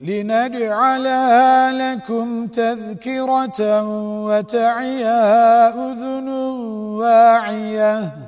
لنجعلها لكم تذكرة وتعيها أذن واعية.